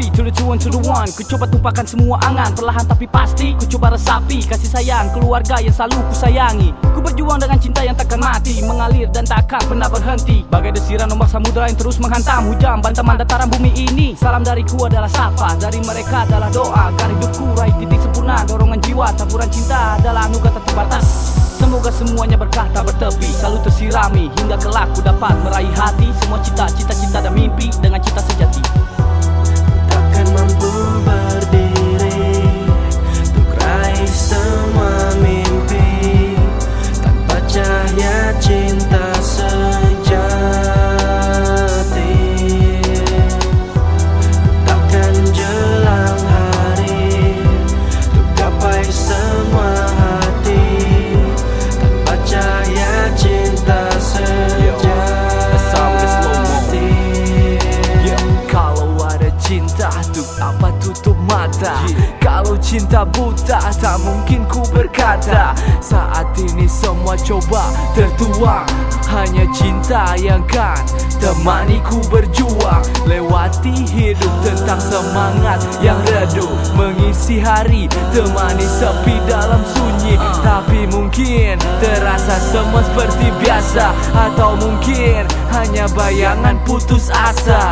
three to the two one to the one. Ku coba tumpahkan semua angan Perlahan tapi pasti. Ku coba resapi Kasih sayang keluarga yang selalu ku sayangi Ku berjuang dengan cinta yang takkan mati Mengalir dan takkan pernah berhenti. Bagai desiran ombak samudera yang terus menghantam Hujan bantaman dataran bumi ini. Salam dariku adalah sapa Dari mereka adalah doa. Agar hidupku raih titik sempurna Dorongan jiwa taburan cinta adalah anugerah tak terbatas Semoga semuanya berkah tak bertepi Selalu tersirami hingga kelak ku dapat meraih hati. Semua cita-cita cinta dan mimpi dengan cita sejati Untuk apa tutup mata? Kalau cinta buta Tak mungkin ku berkata Saat ini semua coba tertuang. Hanya cinta yang kan Temani ku berjuang. Lewati hidup tentang semangat yang redup. Mengisi hari Temani sepi dalam sunyi. Tapi mungkin terasa semua seperti biasa. Atau mungkin hanya bayangan putus asa